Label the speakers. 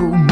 Speaker 1: Oh.